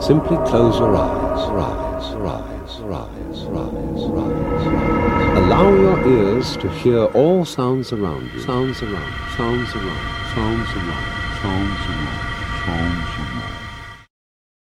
Simply close your eyes, rise, rise, rise, rise, rise, rise. Allow your ears to hear all sounds around you. Sounds around, sounds around, sounds around, sounds around, sounds around.